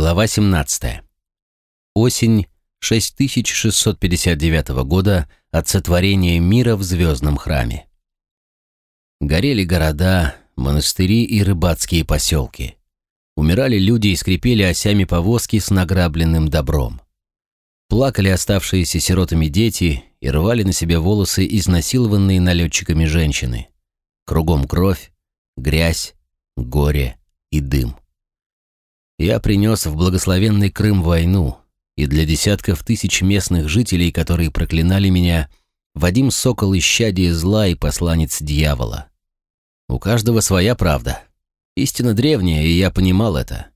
Глава 17. Осень 6659 года от сотворения мира в звездном храме. Горели города, монастыри и рыбацкие поселки. Умирали люди и скрипели осями повозки с награбленным добром. Плакали оставшиеся сиротами дети и рвали на себе волосы изнасилованные налетчиками женщины. Кругом кровь, грязь, горе и дым. Я принес в благословенный Крым войну, и для десятков тысяч местных жителей, которые проклинали меня, Вадим Сокол исчадие зла и посланец дьявола. У каждого своя правда. Истина древняя, и я понимал это.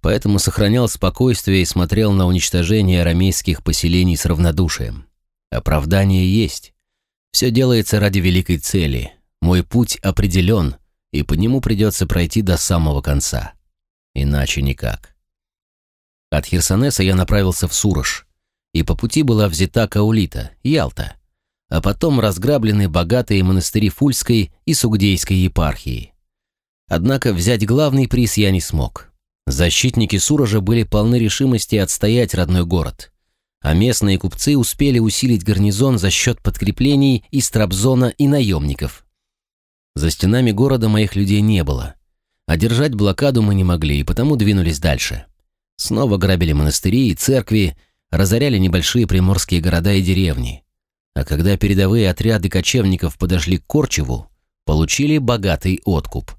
Поэтому сохранял спокойствие и смотрел на уничтожение арамейских поселений с равнодушием. Оправдание есть. Все делается ради великой цели. Мой путь определен, и по нему придется пройти до самого конца. Иначе никак. От Херсонеса я направился в Сурож, и по пути была взята Каулита, Ялта, а потом разграблены богатые монастыри Фульской и Сугдейской епархии. Однако взять главный приз я не смог. Защитники Сурожа были полны решимости отстоять родной город, а местные купцы успели усилить гарнизон за счет подкреплений из Трабзона и наемников. За стенами города моих людей не было, Одержать блокаду мы не могли, и потому двинулись дальше. Снова грабили монастыри и церкви, разоряли небольшие приморские города и деревни. А когда передовые отряды кочевников подошли к Корчеву, получили богатый откуп.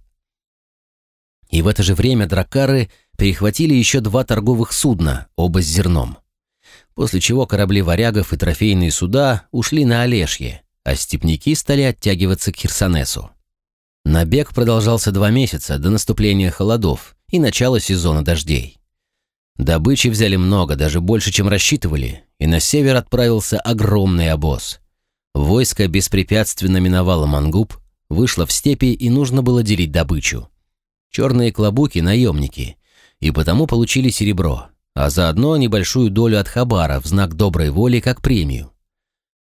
И в это же время дракары перехватили еще два торговых судна, оба с зерном. После чего корабли варягов и трофейные суда ушли на Олешье, а степняки стали оттягиваться к Херсонесу. Набег продолжался два месяца до наступления холодов и начала сезона дождей. Добычи взяли много, даже больше, чем рассчитывали, и на север отправился огромный обоз. Войско беспрепятственно миновало Мангуб, вышло в степи и нужно было делить добычу. Черные клобуки – наемники, и потому получили серебро, а заодно небольшую долю от Хабара в знак доброй воли как премию.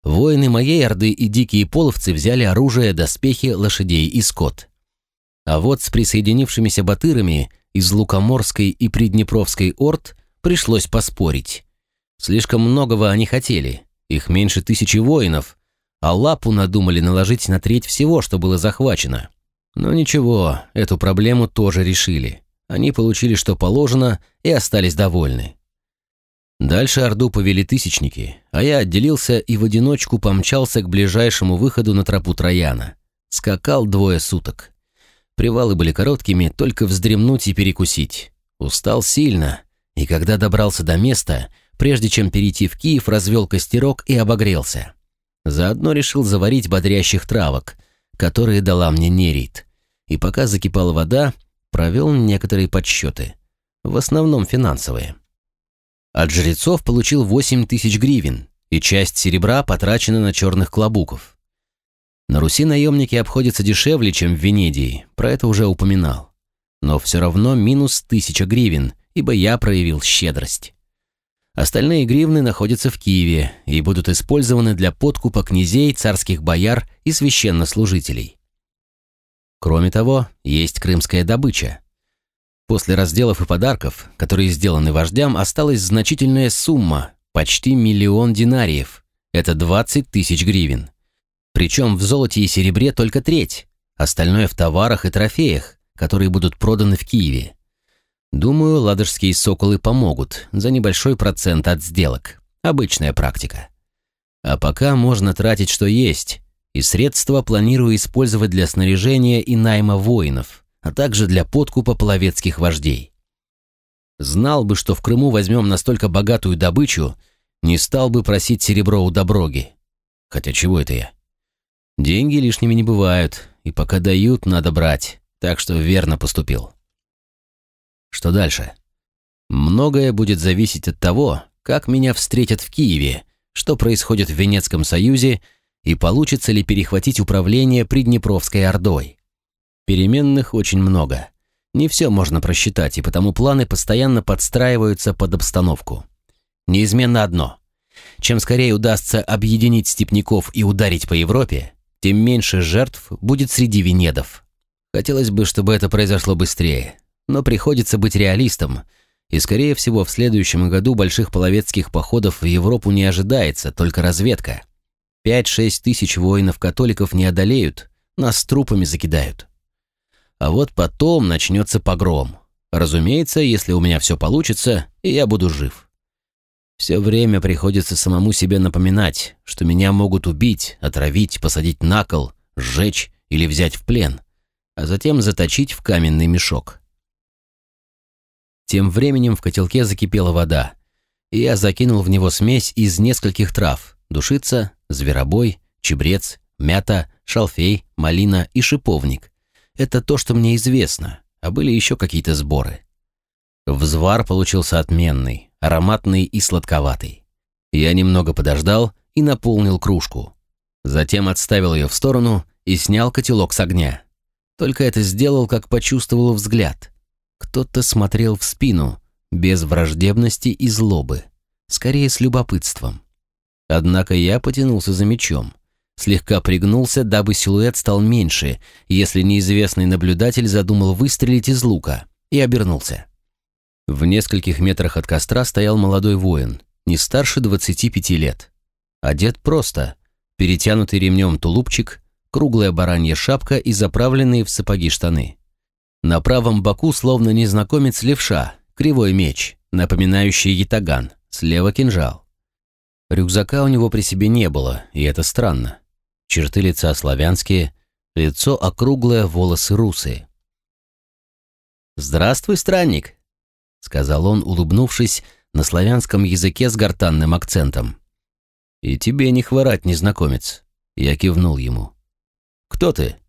Воины моей орды и дикие половцы взяли оружие, доспехи, лошадей и скот. А вот с присоединившимися батырами из Лукоморской и Приднепровской орд пришлось поспорить. Слишком многого они хотели, их меньше тысячи воинов, а лапу надумали наложить на треть всего, что было захвачено. Но ничего, эту проблему тоже решили. Они получили, что положено, и остались довольны. Дальше Орду повели тысячники, а я отделился и в одиночку помчался к ближайшему выходу на тропу Трояна. Скакал двое суток. Привалы были короткими, только вздремнуть и перекусить. Устал сильно, и когда добрался до места, прежде чем перейти в Киев, развел костерок и обогрелся. Заодно решил заварить бодрящих травок, которые дала мне Нерит. И пока закипала вода, провел некоторые подсчеты. В основном финансовые. От жрецов получил 8 тысяч гривен, и часть серебра потрачена на черных клобуков. На Руси наемники обходятся дешевле, чем в Венедии, про это уже упоминал. Но все равно минус тысяча гривен, ибо я проявил щедрость. Остальные гривны находятся в Киеве и будут использованы для подкупа князей, царских бояр и священнослужителей. Кроме того, есть крымская добыча. После разделов и подарков, которые сделаны вождям, осталась значительная сумма, почти миллион динариев. Это 20 тысяч гривен. Причем в золоте и серебре только треть, остальное в товарах и трофеях, которые будут проданы в Киеве. Думаю, ладожские соколы помогут за небольшой процент от сделок. Обычная практика. А пока можно тратить что есть, и средства планирую использовать для снаряжения и найма воинов – а также для подкупа половецких вождей. Знал бы, что в Крыму возьмем настолько богатую добычу, не стал бы просить серебро у Доброги. Хотя чего это я? Деньги лишними не бывают, и пока дают, надо брать, так что верно поступил. Что дальше? Многое будет зависеть от того, как меня встретят в Киеве, что происходит в Венецком Союзе и получится ли перехватить управление Приднепровской Ордой. Переменных очень много. Не все можно просчитать, и потому планы постоянно подстраиваются под обстановку. Неизменно одно. Чем скорее удастся объединить степняков и ударить по Европе, тем меньше жертв будет среди венедов. Хотелось бы, чтобы это произошло быстрее, но приходится быть реалистом, и, скорее всего, в следующем году больших половецких походов в Европу не ожидается, только разведка. Пять-шесть тысяч воинов-католиков не одолеют, нас трупами закидают. А вот потом начнется погром. Разумеется, если у меня все получится, и я буду жив. Все время приходится самому себе напоминать, что меня могут убить, отравить, посадить на кол, сжечь или взять в плен, а затем заточить в каменный мешок. Тем временем в котелке закипела вода, и я закинул в него смесь из нескольких трав – душица, зверобой, чебрец, мята, шалфей, малина и шиповник. Это то, что мне известно, а были еще какие-то сборы. Взвар получился отменный, ароматный и сладковатый. Я немного подождал и наполнил кружку. Затем отставил ее в сторону и снял котелок с огня. Только это сделал, как почувствовал взгляд. Кто-то смотрел в спину, без враждебности и злобы, скорее с любопытством. Однако я потянулся за мечом, слегка пригнулся, дабы силуэт стал меньше, если неизвестный наблюдатель задумал выстрелить из лука, и обернулся. В нескольких метрах от костра стоял молодой воин, не старше 25 лет. Одет просто, перетянутый ремнем тулупчик, круглая баранья шапка и заправленные в сапоги штаны. На правом боку словно незнакомец левша, кривой меч, напоминающий ятаган, слева кинжал. Рюкзака у него при себе не было, и это странно. Черты лица славянские, лицо округлое, волосы русые. «Здравствуй, странник», — сказал он, улыбнувшись на славянском языке с гортанным акцентом. «И тебе не хворать, незнакомец», — я кивнул ему. «Кто ты?»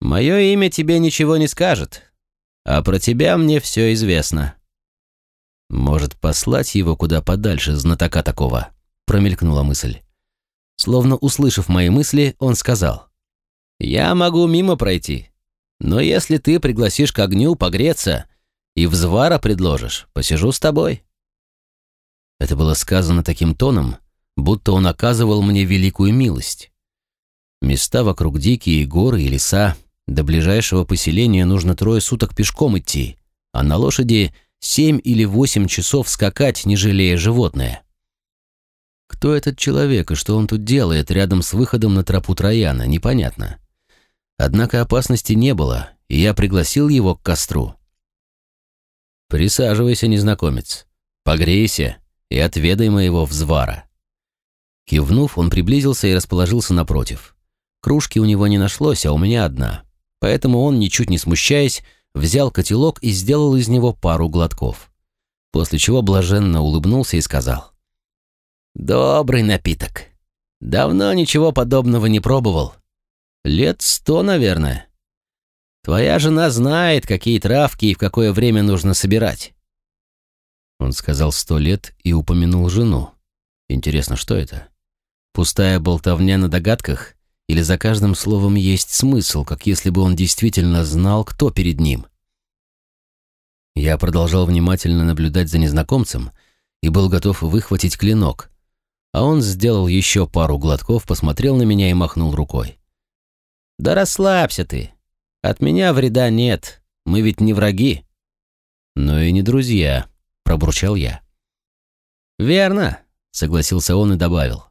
Мое имя тебе ничего не скажет, а про тебя мне все известно». «Может, послать его куда подальше, знатока такого?» — промелькнула мысль. Словно услышав мои мысли, он сказал. «Я могу мимо пройти, но если ты пригласишь к огню погреться и взвара предложишь, посижу с тобой». Это было сказано таким тоном, будто он оказывал мне великую милость. Места вокруг дикие, горы и леса, до ближайшего поселения нужно трое суток пешком идти, а на лошади семь или восемь часов скакать, не жалея животное. Кто этот человек и что он тут делает рядом с выходом на тропу Трояна, непонятно. Однако опасности не было, и я пригласил его к костру. «Присаживайся, незнакомец, погрейся и отведай моего взвара». Кивнув, он приблизился и расположился напротив. Кружки у него не нашлось, а у меня одна. Поэтому он, ничуть не смущаясь, взял котелок и сделал из него пару глотков. После чего блаженно улыбнулся и сказал. «Добрый напиток. Давно ничего подобного не пробовал. Лет сто, наверное. Твоя жена знает, какие травки и в какое время нужно собирать». Он сказал сто лет и упомянул жену. Интересно, что это? Пустая болтовня на догадках? Или за каждым словом есть смысл, как если бы он действительно знал, кто перед ним? Я продолжал внимательно наблюдать за незнакомцем и был готов выхватить клинок, а он сделал еще пару глотков, посмотрел на меня и махнул рукой. «Да расслабься ты. От меня вреда нет. Мы ведь не враги». «Но и не друзья», — пробурчал я. «Верно», — согласился он и добавил.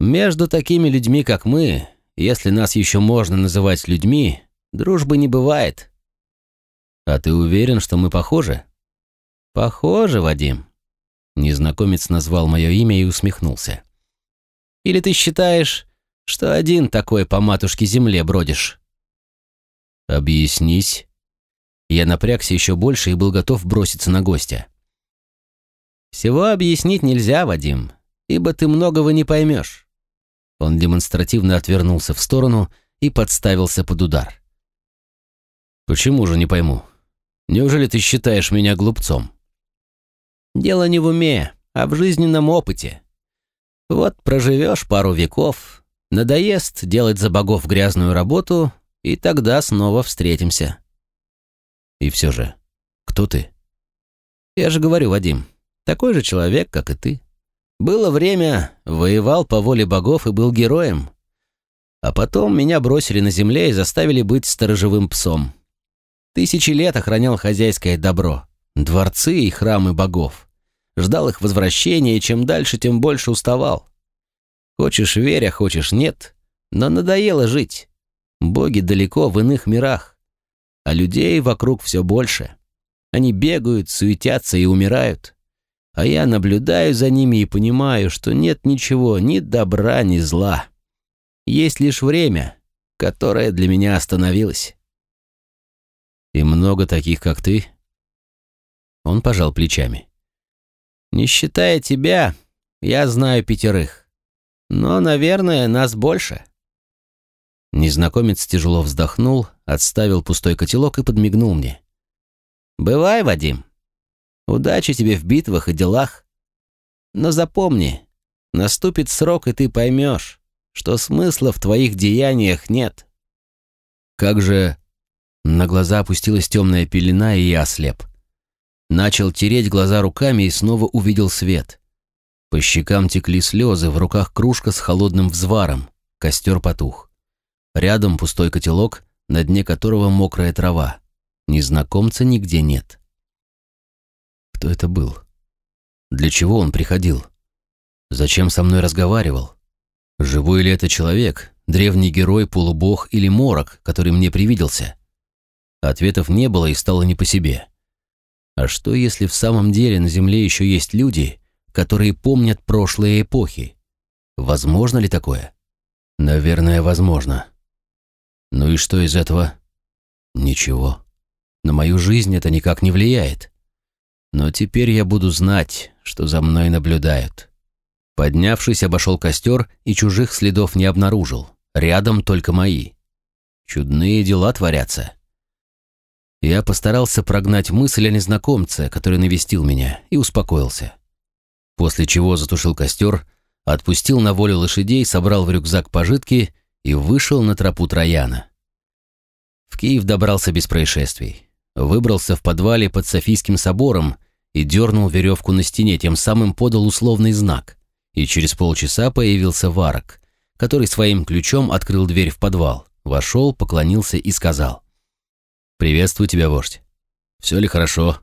Между такими людьми, как мы, если нас еще можно называть людьми, дружбы не бывает. А ты уверен, что мы похожи? Похожи, Вадим. Незнакомец назвал мое имя и усмехнулся. Или ты считаешь, что один такой по матушке земле бродишь? Объяснись. Я напрягся еще больше и был готов броситься на гостя. Всего объяснить нельзя, Вадим, ибо ты многого не поймешь. Он демонстративно отвернулся в сторону и подставился под удар. «Почему же не пойму? Неужели ты считаешь меня глупцом?» «Дело не в уме, а в жизненном опыте. Вот проживешь пару веков, надоест делать за богов грязную работу, и тогда снова встретимся». «И все же, кто ты?» «Я же говорю, Вадим, такой же человек, как и ты. Было время, воевал по воле богов и был героем. А потом меня бросили на земле и заставили быть сторожевым псом. Тысячи лет охранял хозяйское добро. дворцы и храмы богов. Ждал их возвращения, и чем дальше, тем больше уставал. Хочешь верь, а хочешь нет, но надоело жить. Боги далеко в иных мирах, а людей вокруг все больше. Они бегают, суетятся и умирают. А я наблюдаю за ними и понимаю, что нет ничего, ни добра, ни зла. Есть лишь время, которое для меня остановилось. И много таких, как ты? Он пожал плечами. Не считая тебя, я знаю пятерых. Но, наверное, нас больше. Незнакомец тяжело вздохнул, отставил пустой котелок и подмигнул мне. «Бывай, Вадим. Удачи тебе в битвах и делах. Но запомни, наступит срок, и ты поймешь, что смысла в твоих деяниях нет». «Как же...» На глаза опустилась темная пелена, и я ослеп. Начал тереть глаза руками и снова увидел свет. По щекам текли слезы, в руках кружка с холодным взваром. Костер потух. Рядом пустой котелок, на дне которого мокрая трава. Незнакомца нигде нет. Кто это был? Для чего он приходил? Зачем со мной разговаривал? Живой ли это человек, древний герой, полубог или морок, который мне привиделся? Ответов не было и стало не по себе. А что, если в самом деле на Земле еще есть люди, которые помнят прошлые эпохи? Возможно ли такое? Наверное, возможно. Ну и что из этого? Ничего. На мою жизнь это никак не влияет. Но теперь я буду знать, что за мной наблюдают. Поднявшись, обошел костер и чужих следов не обнаружил. Рядом только мои. Чудные дела творятся. Я постарался прогнать мысль о незнакомце, который навестил меня, и успокоился. После чего затушил костер, отпустил на волю лошадей, собрал в рюкзак пожитки и вышел на тропу Трояна. В Киев добрался без происшествий. Выбрался в подвале под Софийским собором и дернул веревку на стене, тем самым подал условный знак. И через полчаса появился Варок, который своим ключом открыл дверь в подвал, вошел, поклонился и сказал. «Приветствую тебя, вождь. Все ли хорошо?»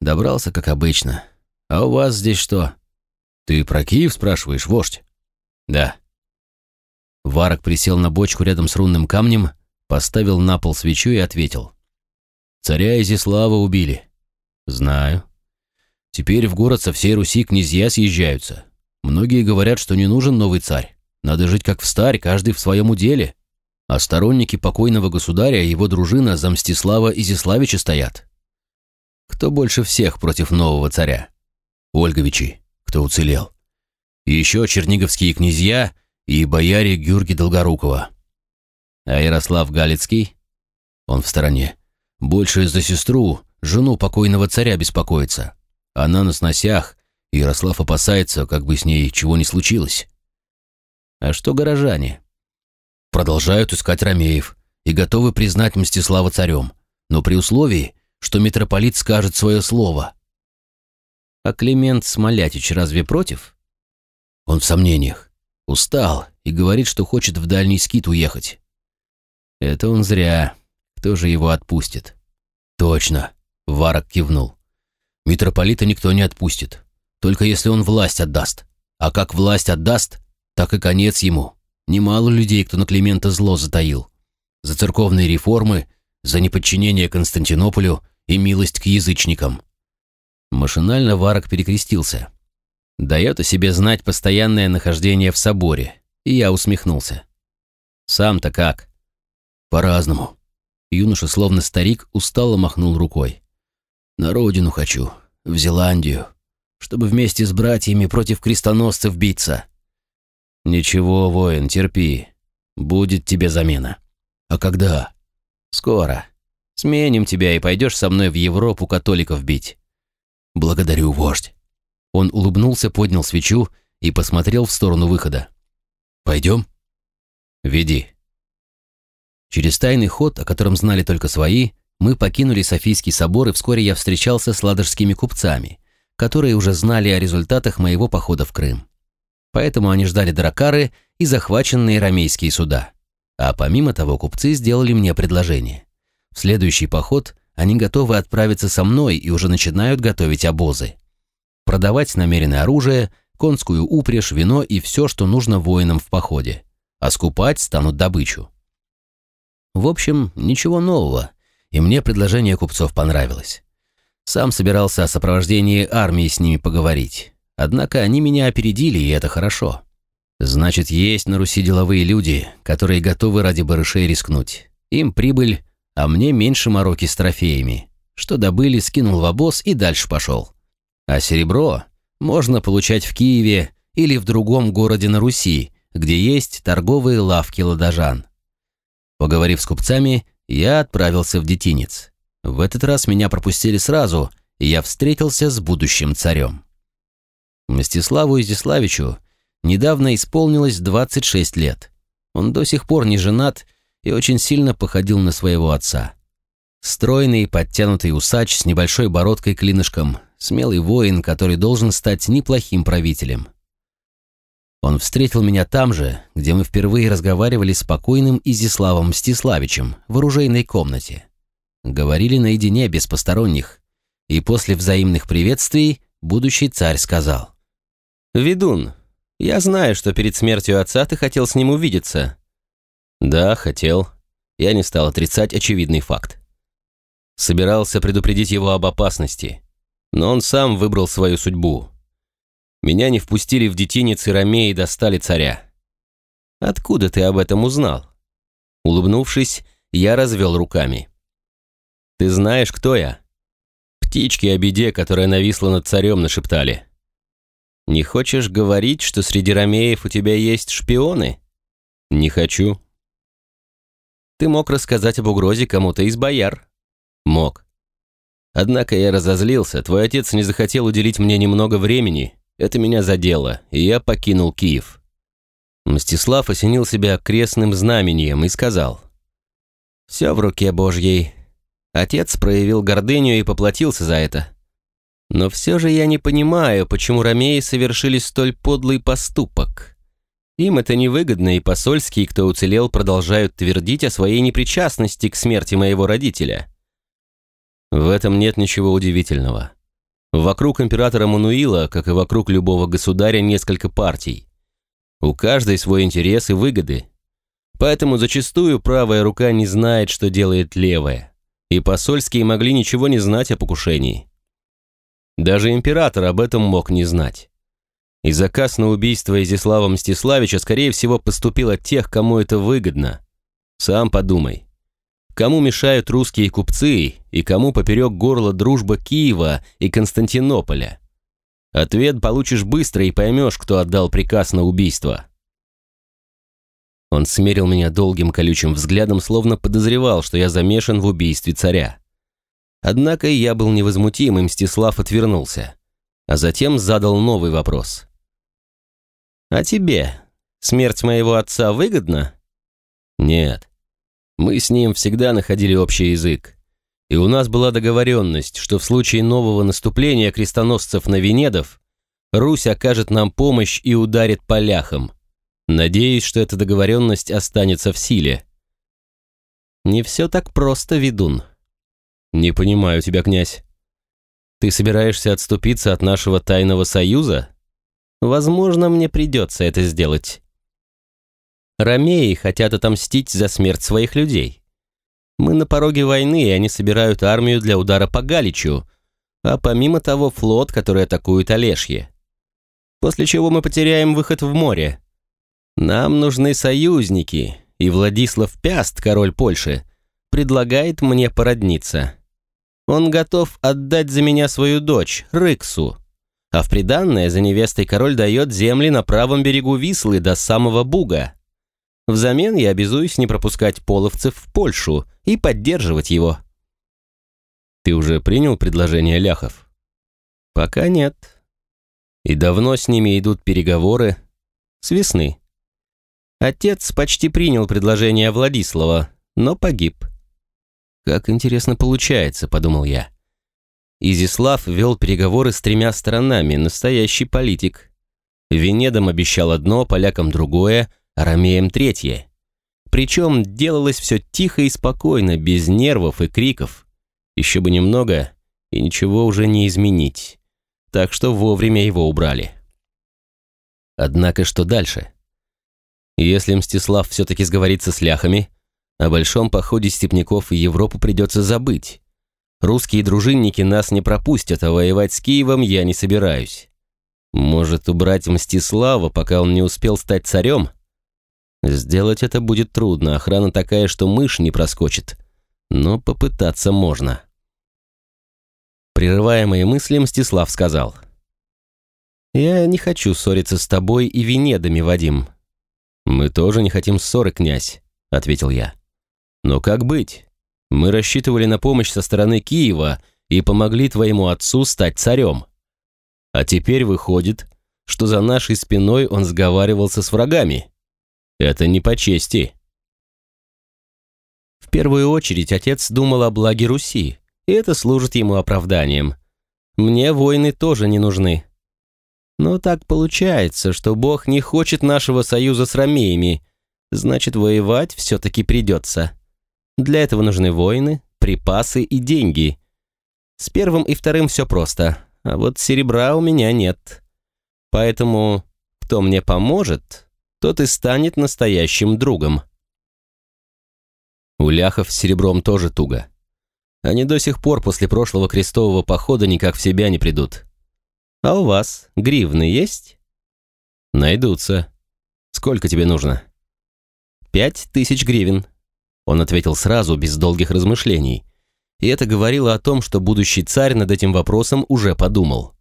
«Добрался, как обычно. А у вас здесь что?» «Ты про Киев спрашиваешь, вождь?» «Да». Варок присел на бочку рядом с рунным камнем, поставил на пол свечу и ответил. «Царя Изислава убили». «Знаю». «Теперь в город со всей Руси князья съезжаются. Многие говорят, что не нужен новый царь. Надо жить как в старь, каждый в своем уделе а сторонники покойного государя и его дружина за Мстислава Изиславича стоят. Кто больше всех против нового царя? Ольговичи, кто уцелел. И еще черниговские князья и бояре Гюрги Долгорукова. А Ярослав Галицкий? Он в стороне. Больше за сестру, жену покойного царя беспокоится. Она на сносях, Ярослав опасается, как бы с ней чего не случилось. А что горожане? Продолжают искать Ромеев и готовы признать Мстислава царем, но при условии, что митрополит скажет свое слово. А Климент Смолятич разве против? Он в сомнениях. Устал и говорит, что хочет в дальний скит уехать. Это он зря. Кто же его отпустит? Точно, Варок кивнул. Митрополита никто не отпустит, только если он власть отдаст. А как власть отдаст, так и конец ему. Немало людей, кто на Климента зло затаил. За церковные реформы, за неподчинение Константинополю и милость к язычникам. Машинально Варок перекрестился. Дает о себе знать постоянное нахождение в соборе, и я усмехнулся. «Сам-то как?» «По-разному». Юноша, словно старик, устало махнул рукой. «На родину хочу, в Зеландию, чтобы вместе с братьями против крестоносцев биться. «Ничего, воин, терпи. Будет тебе замена». «А когда?» «Скоро. Сменим тебя и пойдешь со мной в Европу католиков бить». «Благодарю, вождь». Он улыбнулся, поднял свечу и посмотрел в сторону выхода. «Пойдем?» «Веди». Через тайный ход, о котором знали только свои, мы покинули Софийский собор, и вскоре я встречался с ладожскими купцами, которые уже знали о результатах моего похода в Крым поэтому они ждали дракары и захваченные ромейские суда. А помимо того, купцы сделали мне предложение. В следующий поход они готовы отправиться со мной и уже начинают готовить обозы. Продавать намеренное оружие, конскую упряжь, вино и все, что нужно воинам в походе. А скупать станут добычу. В общем, ничего нового, и мне предложение купцов понравилось. Сам собирался о сопровождении армии с ними поговорить. Однако они меня опередили, и это хорошо. Значит, есть на Руси деловые люди, которые готовы ради барышей рискнуть. Им прибыль, а мне меньше мороки с трофеями. Что добыли, скинул в обоз и дальше пошел. А серебро можно получать в Киеве или в другом городе на Руси, где есть торговые лавки ладожан. Поговорив с купцами, я отправился в детинец. В этот раз меня пропустили сразу, и я встретился с будущим царем. Мстиславу Изяславичу недавно исполнилось 26 лет. Он до сих пор не женат и очень сильно походил на своего отца. Стройный, подтянутый усач с небольшой бородкой-клинышком, смелый воин, который должен стать неплохим правителем. Он встретил меня там же, где мы впервые разговаривали с покойным Изиславом Мстиславичем в оружейной комнате. Говорили наедине, без посторонних. И после взаимных приветствий будущий царь сказал. «Ведун, я знаю, что перед смертью отца ты хотел с ним увидеться». «Да, хотел». Я не стал отрицать очевидный факт. Собирался предупредить его об опасности, но он сам выбрал свою судьбу. Меня не впустили в детинец и ромеи достали царя. «Откуда ты об этом узнал?» Улыбнувшись, я развел руками. Ты знаешь, кто я?» Птички о беде, которая нависла над царем, нашептали. «Не хочешь говорить, что среди ромеев у тебя есть шпионы?» «Не хочу». «Ты мог рассказать об угрозе кому-то из бояр?» «Мог. Однако я разозлился, твой отец не захотел уделить мне немного времени, это меня задело, и я покинул Киев». Мстислав осенил себя крестным знамением и сказал, «Все в руке Божьей, Отец проявил гордыню и поплатился за это. Но все же я не понимаю, почему ромеи совершили столь подлый поступок. Им это невыгодно, и посольские, кто уцелел, продолжают твердить о своей непричастности к смерти моего родителя. В этом нет ничего удивительного. Вокруг императора Мануила, как и вокруг любого государя, несколько партий. У каждой свой интерес и выгоды. Поэтому зачастую правая рука не знает, что делает левая и посольские могли ничего не знать о покушении. Даже император об этом мог не знать. И заказ на убийство Изяслава Мстиславича, скорее всего, поступил от тех, кому это выгодно. Сам подумай. Кому мешают русские купцы и кому поперек горла дружба Киева и Константинополя? Ответ получишь быстро и поймешь, кто отдал приказ на убийство. Он смерил меня долгим колючим взглядом, словно подозревал, что я замешан в убийстве царя. Однако я был невозмутим, и Мстислав отвернулся. А затем задал новый вопрос. «А тебе смерть моего отца выгодна?» «Нет. Мы с ним всегда находили общий язык. И у нас была договоренность, что в случае нового наступления крестоносцев на Венедов Русь окажет нам помощь и ударит по ляхам. Надеюсь, что эта договоренность останется в силе. Не все так просто, ведун. Не понимаю тебя, князь. Ты собираешься отступиться от нашего тайного союза? Возможно, мне придется это сделать. Ромеи хотят отомстить за смерть своих людей. Мы на пороге войны, и они собирают армию для удара по Галичу, а помимо того флот, который атакует Олешье. После чего мы потеряем выход в море. Нам нужны союзники, и Владислав Пяст, король Польши, предлагает мне породниться. Он готов отдать за меня свою дочь, Рыксу, а в приданное за невестой король дает земли на правом берегу Вислы до самого Буга. Взамен я обязуюсь не пропускать половцев в Польшу и поддерживать его. Ты уже принял предложение ляхов? Пока нет. И давно с ними идут переговоры? С весны. Отец почти принял предложение Владислава, но погиб. «Как интересно получается», — подумал я. Изислав вел переговоры с тремя сторонами, настоящий политик. Венедам обещал одно, полякам другое, а ромеям третье. Причем делалось все тихо и спокойно, без нервов и криков. Еще бы немного, и ничего уже не изменить. Так что вовремя его убрали. Однако что дальше? Если Мстислав все-таки сговорится с ляхами, о большом походе степняков в Европу придется забыть. Русские дружинники нас не пропустят, а воевать с Киевом я не собираюсь. Может, убрать Мстислава, пока он не успел стать царем? Сделать это будет трудно, охрана такая, что мышь не проскочит. Но попытаться можно. Прерывая мои мысли, Мстислав сказал. «Я не хочу ссориться с тобой и Венедами, Вадим». «Мы тоже не хотим ссоры, князь», — ответил я. «Но как быть? Мы рассчитывали на помощь со стороны Киева и помогли твоему отцу стать царем. А теперь выходит, что за нашей спиной он сговаривался с врагами. Это не по чести». В первую очередь отец думал о благе Руси, и это служит ему оправданием. Мне войны тоже не нужны. Но так получается, что Бог не хочет нашего союза с ромеями, значит, воевать все-таки придется. Для этого нужны воины, припасы и деньги. С первым и вторым все просто, а вот серебра у меня нет. Поэтому кто мне поможет, тот и станет настоящим другом. У ляхов с серебром тоже туго. Они до сих пор после прошлого крестового похода никак в себя не придут. А у вас гривны есть? Найдутся. Сколько тебе нужно? Пять тысяч гривен. Он ответил сразу, без долгих размышлений. И это говорило о том, что будущий царь над этим вопросом уже подумал.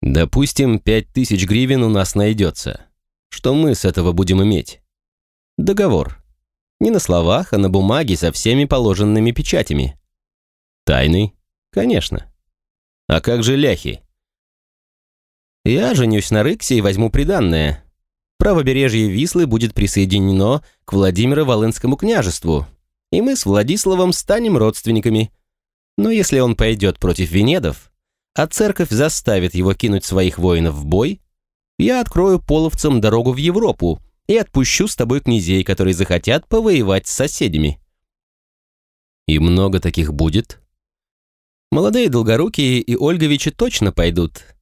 Допустим, пять тысяч гривен у нас найдется. Что мы с этого будем иметь? Договор. Не на словах, а на бумаге со всеми положенными печатями. Тайный? Конечно. А как же ляхи? Я женюсь на Рыксе и возьму приданное. Правобережье Вислы будет присоединено к Владимиро-Волынскому княжеству, и мы с Владиславом станем родственниками. Но если он пойдет против Венедов, а церковь заставит его кинуть своих воинов в бой, я открою половцам дорогу в Европу, и отпущу с тобой князей, которые захотят повоевать с соседями». «И много таких будет?» «Молодые Долгорукие и Ольговичи точно пойдут.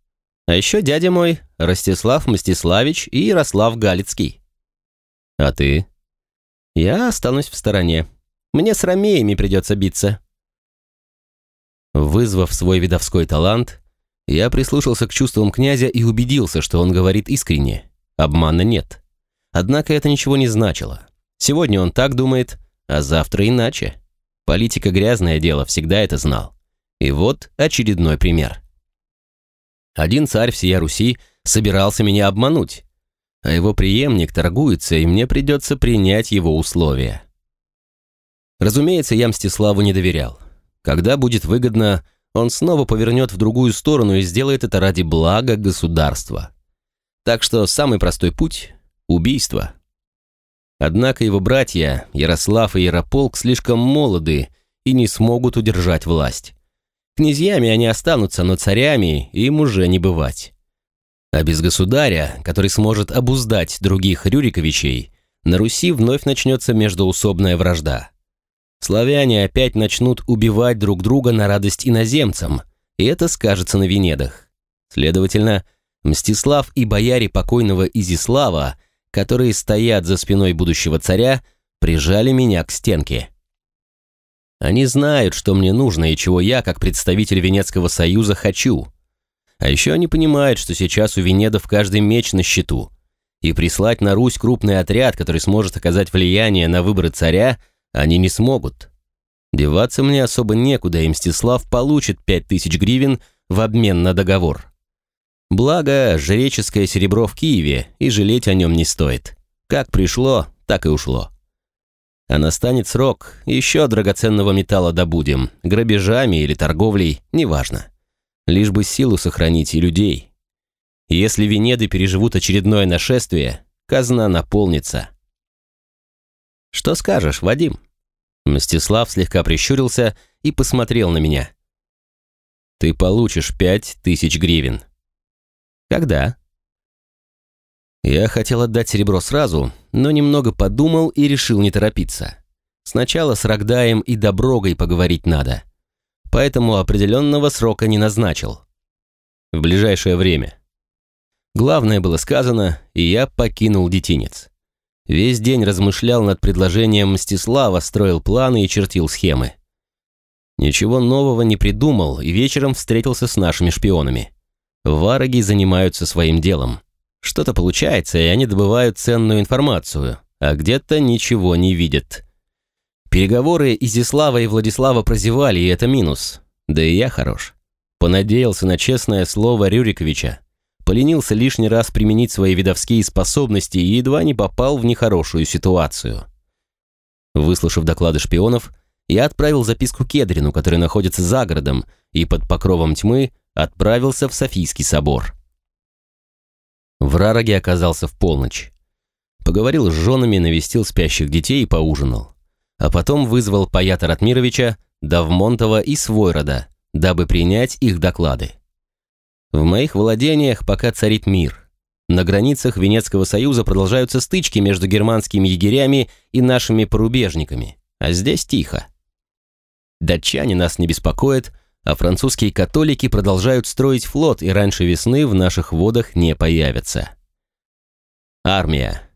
А еще дядя мой, Ростислав Мстиславич и Ярослав Галицкий». «А ты?» «Я останусь в стороне. Мне с ромеями придется биться». Вызвав свой видовской талант, я прислушался к чувствам князя и убедился, что он говорит искренне. Обмана нет. Однако это ничего не значило. Сегодня он так думает, а завтра иначе. Политика грязное дело, всегда это знал. И вот очередной пример. Один царь всея Руси собирался меня обмануть, а его преемник торгуется, и мне придется принять его условия. Разумеется, я Мстиславу не доверял. Когда будет выгодно, он снова повернет в другую сторону и сделает это ради блага государства. Так что самый простой путь убийство. Однако его братья, Ярослав и Ярополк, слишком молоды и не смогут удержать власть. Князьями они останутся, но царями им уже не бывать. А без государя, который сможет обуздать других Рюриковичей, на Руси вновь начнется междоусобная вражда. Славяне опять начнут убивать друг друга на радость иноземцам, и это скажется на Венедах. Следовательно, Мстислав и бояре покойного Изислава – которые стоят за спиной будущего царя, прижали меня к стенке. Они знают, что мне нужно и чего я, как представитель Венецкого союза, хочу. А еще они понимают, что сейчас у Венедов каждый меч на счету. И прислать на Русь крупный отряд, который сможет оказать влияние на выборы царя, они не смогут. Деваться мне особо некуда, и Мстислав получит пять тысяч гривен в обмен на договор. Благо, жреческое серебро в Киеве, и жалеть о нем не стоит. Как пришло, так и ушло. А настанет срок, еще драгоценного металла добудем, грабежами или торговлей, неважно. Лишь бы силу сохранить и людей. Если Венеды переживут очередное нашествие, казна наполнится. «Что скажешь, Вадим?» Мстислав слегка прищурился и посмотрел на меня. «Ты получишь пять тысяч гривен», «Когда?» Я хотел отдать серебро сразу, но немного подумал и решил не торопиться. Сначала с Рогдаем и Доброгой поговорить надо. поэтому определенного срока не назначил. В ближайшее время. Главное было сказано, и я покинул детинец. Весь день размышлял над предложением Мстислава, строил планы и чертил схемы. Ничего нового не придумал и вечером встретился с нашими шпионами. Вараги занимаются своим делом. Что-то получается, и они добывают ценную информацию, а где-то ничего не видят. Переговоры Изислава и Владислава прозевали, и это минус. Да и я хорош. Понадеялся на честное слово Рюриковича. Поленился лишний раз применить свои видовские способности и едва не попал в нехорошую ситуацию. Выслушав доклады шпионов, я отправил записку Кедрину, который находится за городом, и под покровом тьмы отправился в Софийский собор. В Рароге оказался в полночь. Поговорил с женами, навестил спящих детей и поужинал. А потом вызвал Паята Ратмировича, Давмонтова и Свойрода, дабы принять их доклады. В моих владениях пока царит мир. На границах Венецкого союза продолжаются стычки между германскими егерями и нашими порубежниками, а здесь тихо. Датчане нас не беспокоят, а французские католики продолжают строить флот и раньше весны в наших водах не появятся. Армия.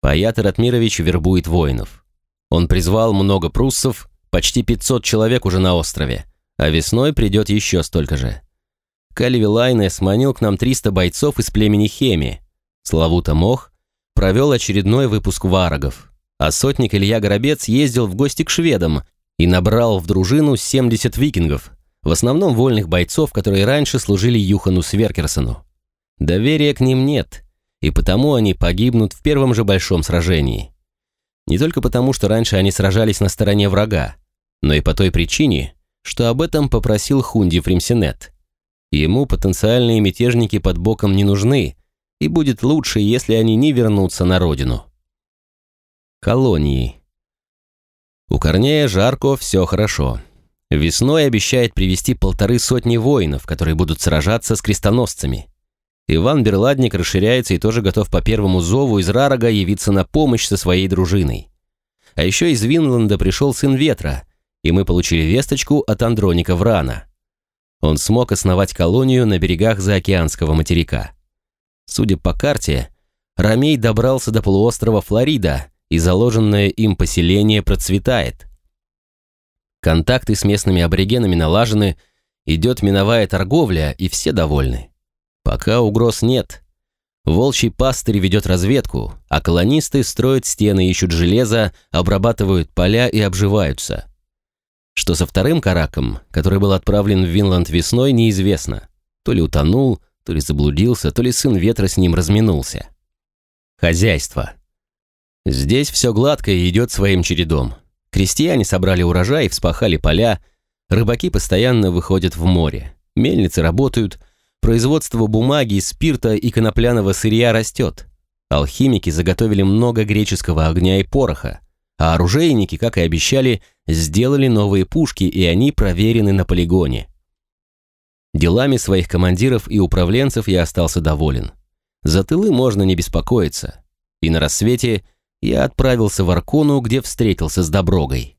Паят Ратмирович вербует воинов. Он призвал много пруссов, почти 500 человек уже на острове, а весной придет еще столько же. Кальви Лайне сманил к нам 300 бойцов из племени Хеми. Славута Мох провел очередной выпуск варагов, а сотник Илья Горобец ездил в гости к шведам и набрал в дружину 70 викингов, в основном вольных бойцов, которые раньше служили Юхану Сверкерсону. Доверия к ним нет, и потому они погибнут в первом же большом сражении. Не только потому, что раньше они сражались на стороне врага, но и по той причине, что об этом попросил Хунди Фримсенет. Ему потенциальные мятежники под боком не нужны, и будет лучше, если они не вернутся на родину. Колонии. У Корнея жарко, все хорошо. Весной обещает привести полторы сотни воинов, которые будут сражаться с крестоносцами. Иван Берладник расширяется и тоже готов по первому зову из Рарага явиться на помощь со своей дружиной. А еще из Винланда пришел сын Ветра, и мы получили весточку от Андроника Врана. Он смог основать колонию на берегах заокеанского материка. Судя по карте, Ромей добрался до полуострова Флорида, и заложенное им поселение процветает – Контакты с местными аборигенами налажены, идет миновая торговля, и все довольны. Пока угроз нет. Волчий пастырь ведет разведку, а колонисты строят стены, ищут железо, обрабатывают поля и обживаются. Что со вторым караком, который был отправлен в Винланд весной, неизвестно. То ли утонул, то ли заблудился, то ли сын ветра с ним разминулся. Хозяйство. Здесь все гладко и идет своим чередом. Крестьяне собрали урожай, вспахали поля, рыбаки постоянно выходят в море, мельницы работают, производство бумаги, спирта и конопляного сырья растет. Алхимики заготовили много греческого огня и пороха, а оружейники, как и обещали, сделали новые пушки, и они проверены на полигоне. Делами своих командиров и управленцев я остался доволен. За тылы можно не беспокоиться. И на рассвете я отправился в Аркону, где встретился с Доброгой.